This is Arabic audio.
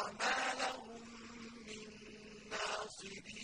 وَمَا لَهُم مِّن نَّاصِرِينَ.